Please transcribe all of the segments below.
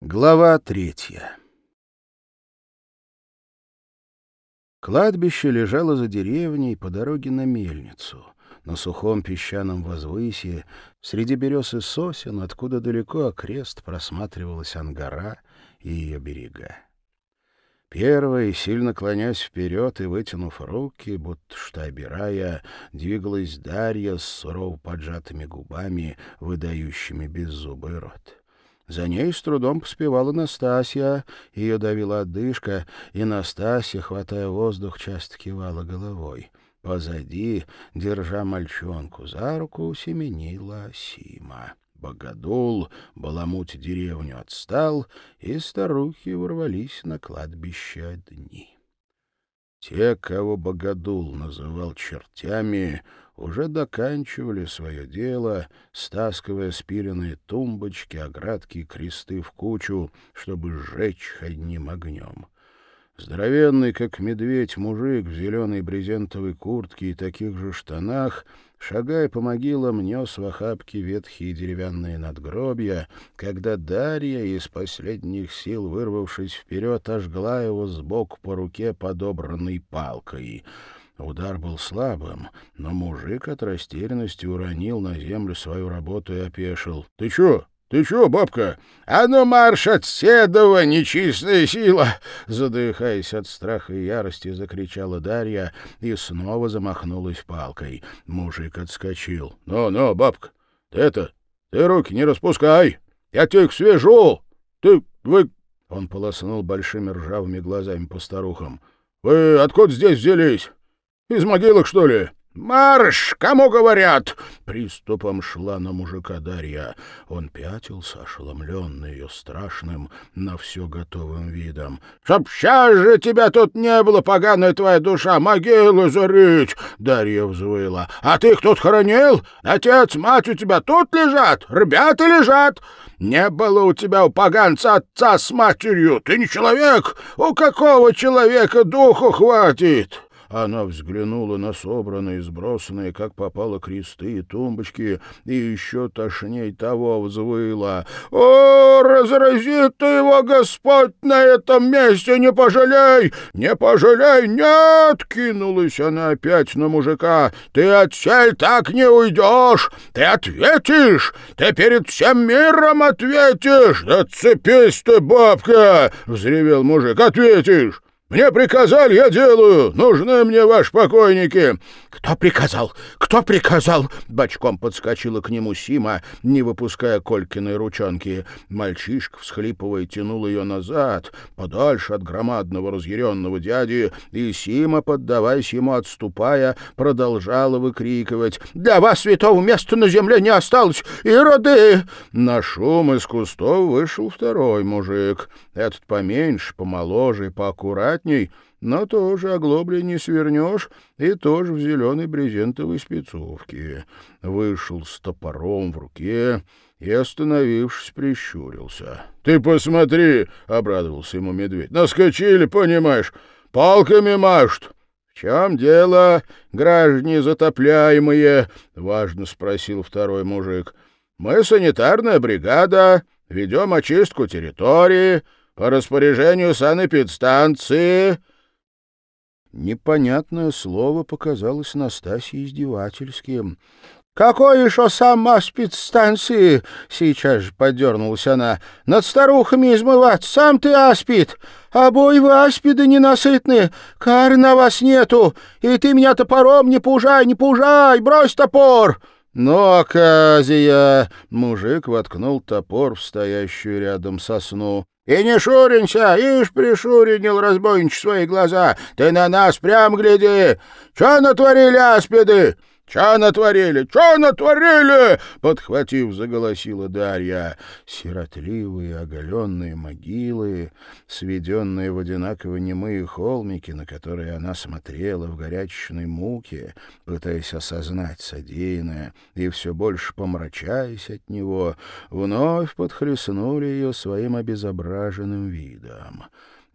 Глава третья Кладбище лежало за деревней по дороге на мельницу, на сухом песчаном возвысье, среди берез и сосен, откуда далеко окрест просматривалась Ангара и ее берега. Первой, сильно клонясь вперед и вытянув руки, будто что обирая, двигалась Дарья с сурово поджатыми губами, выдающими беззубый рот. За ней с трудом поспевала Настасья, ее давила отдышка, и Настасья, хватая воздух, часто кивала головой. Позади, держа мальчонку за руку, семенила Сима. Богодул, баламуть деревню отстал, и старухи ворвались на кладбище одни. Те, кого Богодул называл чертями, уже доканчивали свое дело, стаскивая спиленные тумбочки, оградки и кресты в кучу, чтобы сжечь одним огнем. Здоровенный, как медведь, мужик в зеленой брезентовой куртке и таких же штанах, шагая по могилам, нес в охапке ветхие деревянные надгробья, когда Дарья, из последних сил вырвавшись вперед, ожгла его сбоку по руке подобранной палкой — Удар был слабым, но мужик от растерянности уронил на землю свою работу и опешил. — Ты чё? Ты чё, бабка? А ну марш от Седова, нечистая сила! Задыхаясь от страха и ярости, закричала Дарья и снова замахнулась палкой. Мужик отскочил. «Ну, — Ну-ну, бабка, ты это, ты руки не распускай! Я тебя их свяжу! Ты, вы... Он полоснул большими ржавыми глазами по старухам. — Вы откуда здесь взялись? Из могилок, что ли? «Марш! Кому говорят?» Приступом шла на мужика Дарья. Он пятился, ошеломленный ее страшным, на все готовым видом. «Чтоб сейчас же тебя тут не было, поганая твоя душа, могилу зарыть!» Дарья взвыла. «А ты их тут хоронил? Отец, мать у тебя тут лежат? Ребята лежат? Не было у тебя у поганца отца с матерью! Ты не человек! У какого человека духу хватит?» Она взглянула на собранные, сбросанные, как попало, кресты и тумбочки, и еще тошней того взвыла. «О, разразит ты его, Господь, на этом месте! Не пожалей! Не пожалей! Нет!» — кинулась она опять на мужика. «Ты отсель так не уйдешь! Ты ответишь! Ты перед всем миром ответишь! Да цепись ты, бабка!» — взревел мужик. «Ответишь!» Мне приказали, я делаю. Нужны мне ваши покойники. Кто приказал? Кто приказал? Бочком подскочила к нему Сима, не выпуская Колькиной ручонки. Мальчишка, всхлипывая, тянул ее назад, подальше от громадного разъяренного дяди, и Сима, поддаваясь ему, отступая, продолжала выкрикивать. «Для вас святого места на земле не осталось! И роды!» На шум из кустов вышел второй мужик. Этот поменьше, помоложе, поаккуратней, но тоже оглобли не свернешь и тоже в зеленой брезентовой спецовке. Вышел с топором в руке и, остановившись, прищурился. — Ты посмотри! — обрадовался ему медведь. — Наскочили, понимаешь, палками машут. — В чем дело, граждане затопляемые? — важно спросил второй мужик. — Мы санитарная бригада, ведем очистку территории по распоряжению санэпидстанции...» Непонятное слово показалось Настасье издевательским. «Какой еще сама спидстанции?» — сейчас же подернулась она. «Над старухами измывать, сам ты аспид! Обои вы аспиды ненасытные, кары на вас нету, и ты меня топором не пужай, не пужай, брось топор!» «Ну, Аказия!» — мужик воткнул топор в стоящую рядом сосну. И не шуринься, ишь пришуринил разбойнич свои глаза. Ты на нас прям гляди. Че натворили аспиды? «Чё натворили? Чё натворили?» — подхватив, заголосила Дарья. Сиротливые оголенные могилы, сведенные в одинаково немые холмики, на которые она смотрела в горячечной муке, пытаясь осознать содеянное, и все больше помрачаясь от него, вновь подхлестнули ее своим обезображенным видом.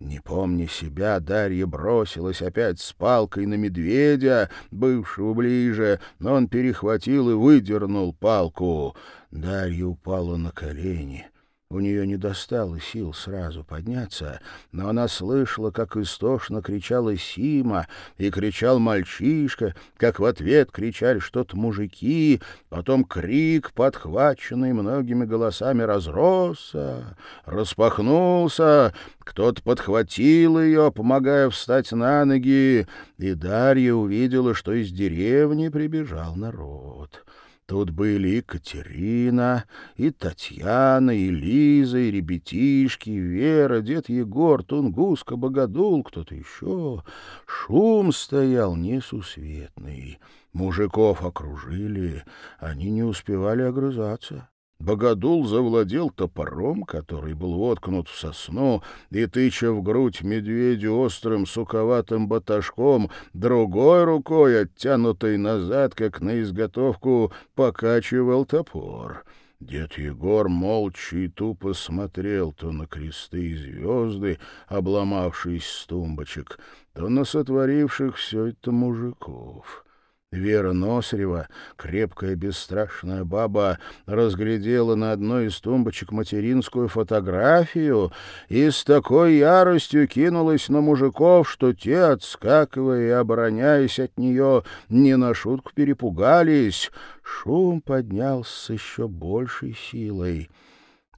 Не помня себя, Дарья бросилась опять с палкой на медведя, бывшего ближе, но он перехватил и выдернул палку. Дарья упала на колени. У нее не достало сил сразу подняться, но она слышала, как истошно кричала Сима, и кричал мальчишка, как в ответ кричали что-то мужики, потом крик, подхваченный многими голосами, разросся, распахнулся, кто-то подхватил ее, помогая встать на ноги, и Дарья увидела, что из деревни прибежал народ. Тут были и Катерина, и Татьяна, и Лиза, и ребятишки, и Вера, дед Егор, Тунгуска, Богодул, кто-то еще. Шум стоял несусветный. Мужиков окружили, они не успевали огрызаться. Богодул завладел топором, который был воткнут в сосну, и, тыча в грудь медведю острым суковатым баташком, другой рукой, оттянутой назад, как на изготовку, покачивал топор. Дед Егор молча и тупо смотрел то на кресты и звезды, обломавшись с тумбочек, то на сотворивших все это мужиков. Вера Носрева, крепкая бесстрашная баба, разглядела на одной из тумбочек материнскую фотографию и с такой яростью кинулась на мужиков, что те, отскакивая и обороняясь от нее, не на шутку перепугались. Шум поднялся с еще большей силой.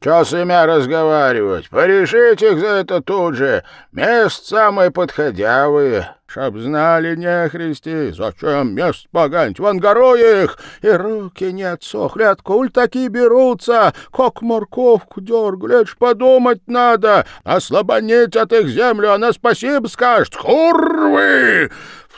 Че с имя разговаривать? Порешите их за это тут же. Мест самые подходявые. Чтоб знали нехристи, зачем мест поганить? Вон горой их, и руки не отсохли. Откуль такие берутся? Как морковку дергали, это подумать надо. Ослабонить от их землю, она спасибо скажет. Хурвы!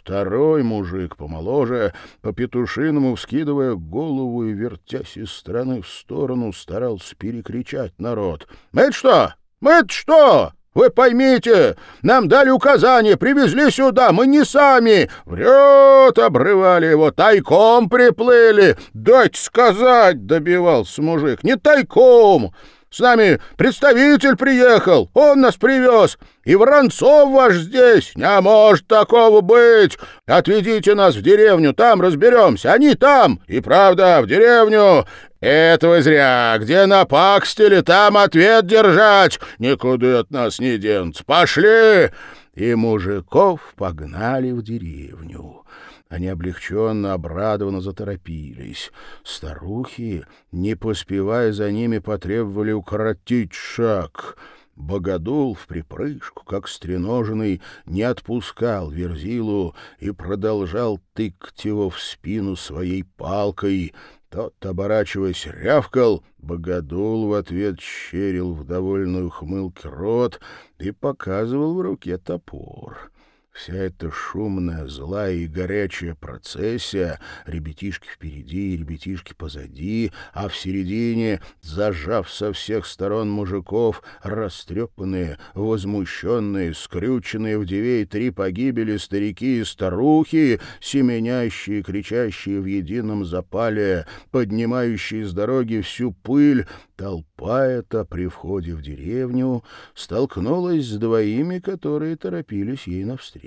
Второй мужик, помоложе, по-петушиному вскидывая голову и вертясь из стороны в сторону, старался перекричать народ. «Мы-то что? Мы-то что? Вы поймите, нам дали указание, привезли сюда, мы не сами. Врет, обрывали его, тайком приплыли. Дайте сказать, добивался мужик, не тайком. С нами представитель приехал, он нас привез. И Воронцов ваш здесь. Не может такого быть. Отведите нас в деревню, там разберемся. Они там. И правда, в деревню. Этого зря. Где напакстили, там ответ держать. Никуда от нас не денутся. Пошли!» И мужиков погнали в деревню. Они облегченно, обрадованно заторопились. Старухи, не поспевая за ними, потребовали укоротить шаг. Богодул в припрыжку, как стреноженный, не отпускал Верзилу и продолжал тыкать его в спину своей палкой. Тот, оборачиваясь, рявкал, Богодул в ответ щерил в довольную хмылке рот и показывал в руке топор. Вся эта шумная, злая и горячая процессия, ребятишки впереди и ребятишки позади, а в середине, зажав со всех сторон мужиков, растрепанные, возмущенные, скрюченные в две и три погибели старики и старухи, семенящие, кричащие в едином запале, поднимающие с дороги всю пыль, Толпа эта при входе в деревню столкнулась с двоими, которые торопились ей навстречу.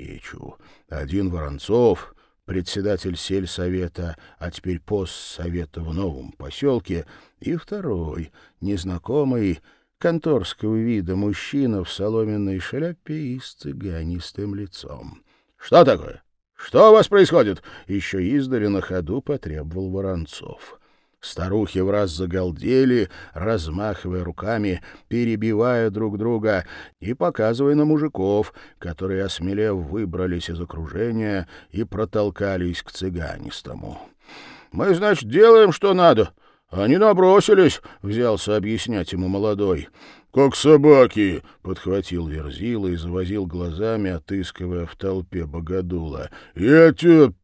Один Воронцов, председатель сельсовета, а теперь постсовета в новом поселке, и второй, незнакомый, конторского вида мужчина в соломенной шляпе и с цыганистым лицом. — Что такое? Что у вас происходит? — еще издали на ходу потребовал Воронцов. Старухи в раз загалдели, размахивая руками, перебивая друг друга и показывая на мужиков, которые, осмелев, выбрались из окружения и протолкались к цыганистому. — Мы, значит, делаем, что надо. Они набросились, — взялся объяснять ему молодой. — Как собаки, — подхватил Верзила и завозил глазами, отыскивая в толпе богодула. — Я тебе,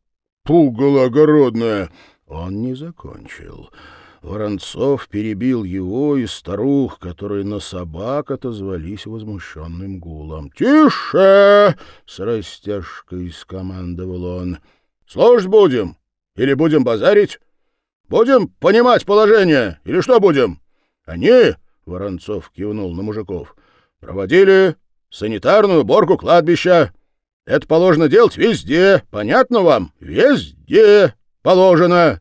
пугало огородное! Он не закончил. Воронцов перебил его и старух, которые на собак отозвались возмущенным гулом. «Тише!» — с растяжкой скомандовал он. «Слушать будем? Или будем базарить? Будем понимать положение? Или что будем? Они, — Воронцов кивнул на мужиков, — проводили санитарную уборку кладбища. Это положено делать везде, понятно вам? Везде!» Положено.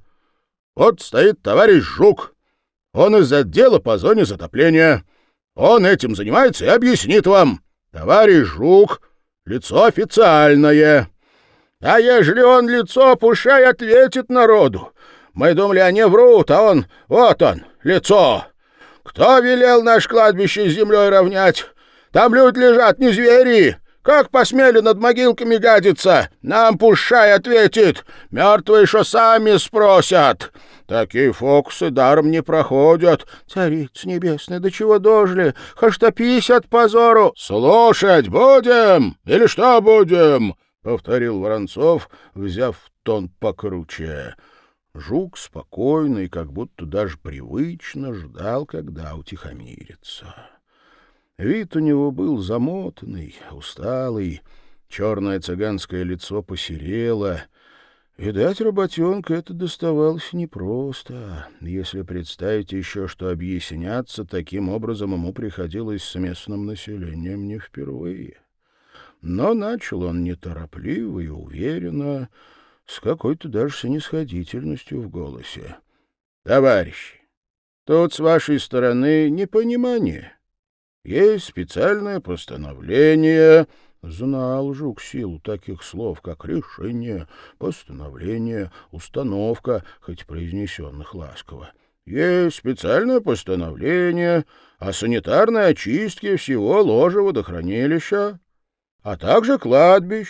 Вот стоит товарищ Жук. Он из отдела по зоне затопления. Он этим занимается и объяснит вам. Товарищ Жук, лицо официальное. А ежели он лицо, пушай ответит народу. Мы думали, они врут, а он, вот он, лицо. Кто велел наш кладбище с землей равнять? Там люди лежат, не звери. Как посмели над могилками гадиться? Нам пушай ответит. Мертвые еще сами спросят. Такие фокусы даром не проходят. Царица небесная, до чего дожили? Хаштопись от позору. Слушать будем или что будем? Повторил Воронцов, взяв тон покруче. Жук спокойно и как будто даже привычно ждал, когда утихомирится. Вид у него был замотанный, усталый, черное цыганское лицо посерело. Видать, работенка это доставалось непросто, если представить еще, что объясняться таким образом ему приходилось с местным населением не впервые. Но начал он неторопливо и уверенно, с какой-то даже снисходительностью в голосе. — Товарищи, тут с вашей стороны непонимание. Есть специальное постановление. Знал Жук силу таких слов, как решение, постановление, установка, хоть произнесенных ласково. Есть специальное постановление о санитарной очистке всего ложа водохранилища, а также кладбищ.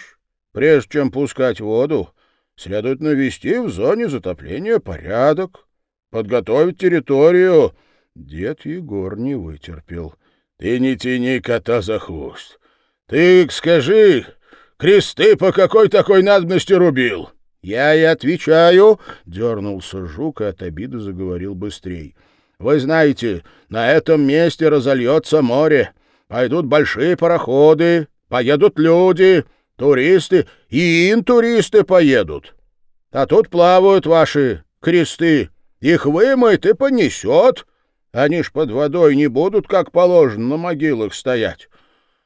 Прежде чем пускать воду, следует навести в зоне затопления порядок, подготовить территорию. Дед Егор не вытерпел — ты не тяни кота за хвост. Ты скажи, кресты по какой такой надобности рубил? Я и отвечаю, — дернулся жук и от обиды заговорил быстрей. Вы знаете, на этом месте разольется море. Пойдут большие пароходы, поедут люди, туристы, и интуристы поедут. А тут плавают ваши кресты. Их вымоет и понесет. Они ж под водой не будут, как положено, на могилах стоять.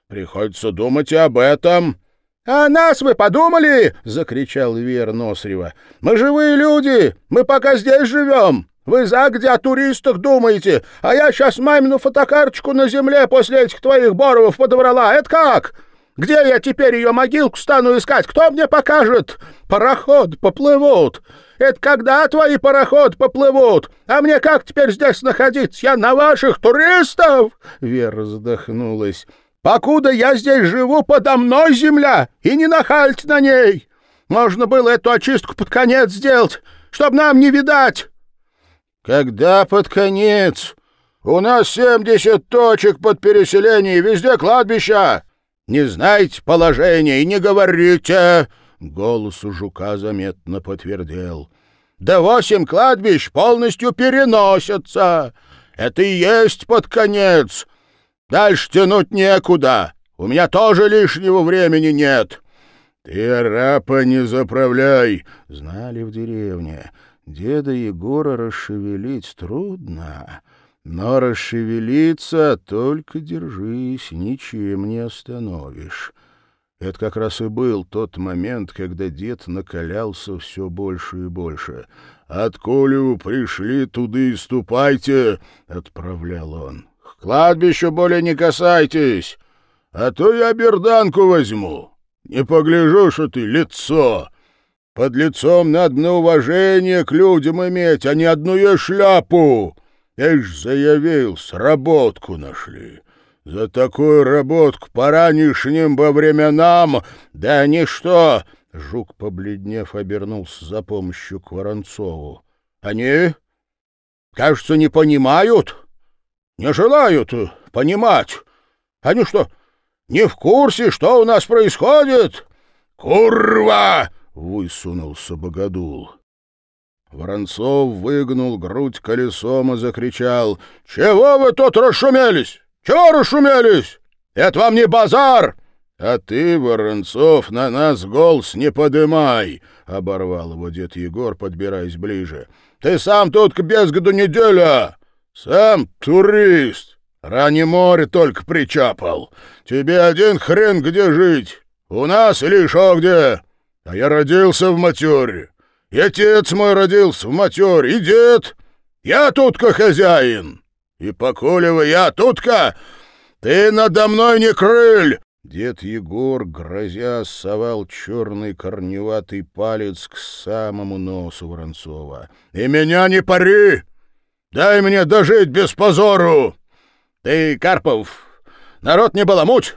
Приходится думать и об этом. — А нас вы подумали? — закричал Вер Носрева. — Мы живые люди, мы пока здесь живем. Вы за где о туристах думаете? А я сейчас мамину фотокарточку на земле после этих твоих боровов подобрала. Это как? Где я теперь ее могилку стану искать? Кто мне покажет? Пароход поплывут. Это когда твои пароходы поплывут? А мне как теперь здесь находиться? Я на ваших туристов?» Вера задохнулась. «Покуда я здесь живу, подо мной земля, и не нахальте на ней. Можно было эту очистку под конец сделать, чтобы нам не видать». «Когда под конец? У нас семьдесят точек под переселение, везде кладбища. Не знаете положения и не говорите!» Голос у жука заметно подтвердил. «Да восемь кладбищ полностью переносятся! Это и есть под конец! Дальше тянуть некуда! У меня тоже лишнего времени нет!» «Ты арапа не заправляй!» — знали в деревне. Деда Егора расшевелить трудно, но расшевелиться только держись, ничем не остановишь. Это как раз и был тот момент, когда дед накалялся все больше и больше. «Отколю пришли, туды и ступайте!» — отправлял он. «К кладбищу более не касайтесь, а то я берданку возьму. Не погляжу, что ты лицо. Под лицом надо на уважение к людям иметь, а не одну ее шляпу. Я ж заявил, сработку нашли». За такую работку по ранешним во временам, да ничто!» Жук, побледнев, обернулся за помощью к Воронцову. «Они, кажется, не понимают, не желают понимать. Они что, не в курсе, что у нас происходит?» «Курва!» — высунулся Богодул. Воронцов выгнул грудь колесом и закричал. «Чего вы тут расшумелись? Чего расшумелись? Это вам не базар!» «А ты, Воронцов, на нас голос не подымай!» — оборвал его дед Егор, подбираясь ближе. «Ты сам тут к безгоду неделя! Сам турист! Ранее море только причапал! Тебе один хрен где жить! У нас или шо где? А я родился в матере! И отец мой родился в матере, и дед! Я тут-ка хозяин!» И покулева я тутка, ты надо мной не крыль!» Дед Егор, грозя, совал черный корневатый палец к самому носу Воронцова. «И меня не пари! Дай мне дожить без позору! Ты, Карпов, народ не баламуть!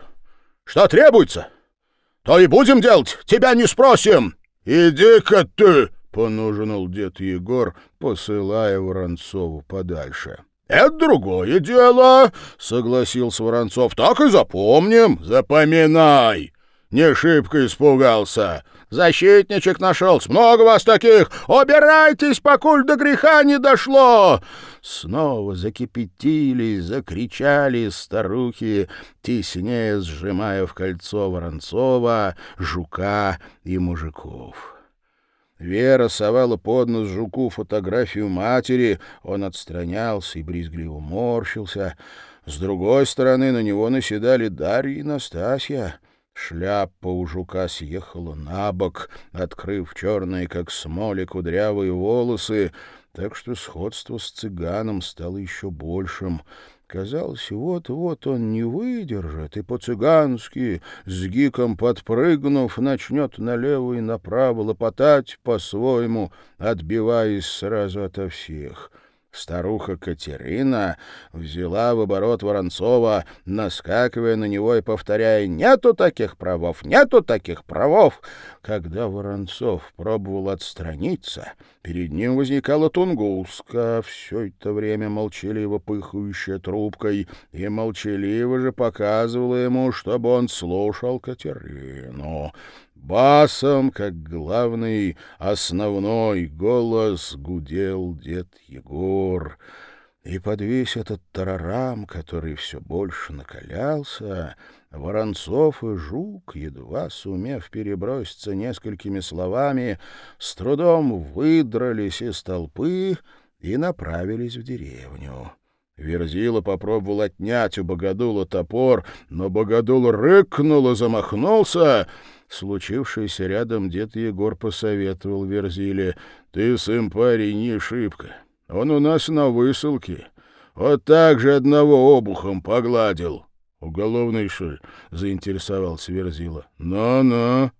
Что требуется, то и будем делать, тебя не спросим! Иди-ка ты!» — понуженул дед Егор, посылая Воронцову подальше. «Это другое дело», — согласился Воронцов. «Так и запомним. Запоминай. Не шибко испугался. Защитничек нашелся. Много вас таких. Убирайтесь, покуль до греха не дошло!» Снова закипятили, закричали старухи, теснее сжимая в кольцо Воронцова, жука и мужиков. Вера совала под нос жуку фотографию матери, он отстранялся и брезгливо морщился. С другой стороны на него наседали Дарья и Настасья. Шляпа у жука съехала на бок, открыв черные, как смоли, кудрявые волосы, так что сходство с цыганом стало еще большим. Казалось, вот-вот он не выдержит и по-цыгански, с гиком подпрыгнув, начнет налево и направо лопотать по-своему, отбиваясь сразу ото всех — Старуха Катерина взяла в оборот Воронцова, наскакивая на него и повторяя «Нету таких правов! Нету таких правов!» Когда Воронцов пробовал отстраниться, перед ним возникала Тунгуска, все это время молчаливо пыхающая трубкой, и молчаливо же показывала ему, чтобы он слушал Катерину. Басом, как главный, основной голос гудел дед Егор. И под весь этот тарарам, который все больше накалялся, Воронцов и Жук, едва сумев переброситься несколькими словами, с трудом выдрались из толпы и направились в деревню. Верзила попробовал отнять у Богодула топор, но Богодул рыкнул и замахнулся — Случившийся рядом дед Егор посоветовал Верзиле. — Ты, сын парень, не шибко. Он у нас на высылке. Вот так же одного обухом погладил. — Уголовный, что ли? — заинтересовался Верзила. «Ну — Ну-ну.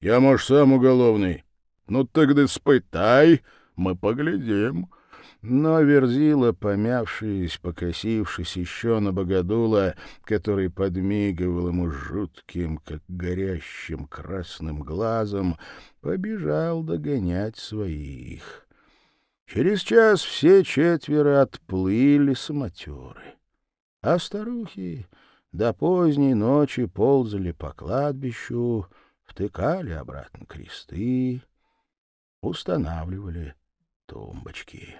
Я, может, сам уголовный. Ну, тогда спытай, мы поглядим. Но Верзила, помявшись, покосившись еще на богодула, который подмигивал ему жутким, как горящим красным глазом, побежал догонять своих. Через час все четверо отплыли самотеры, а старухи до поздней ночи ползали по кладбищу, втыкали обратно кресты, устанавливали тумбочки.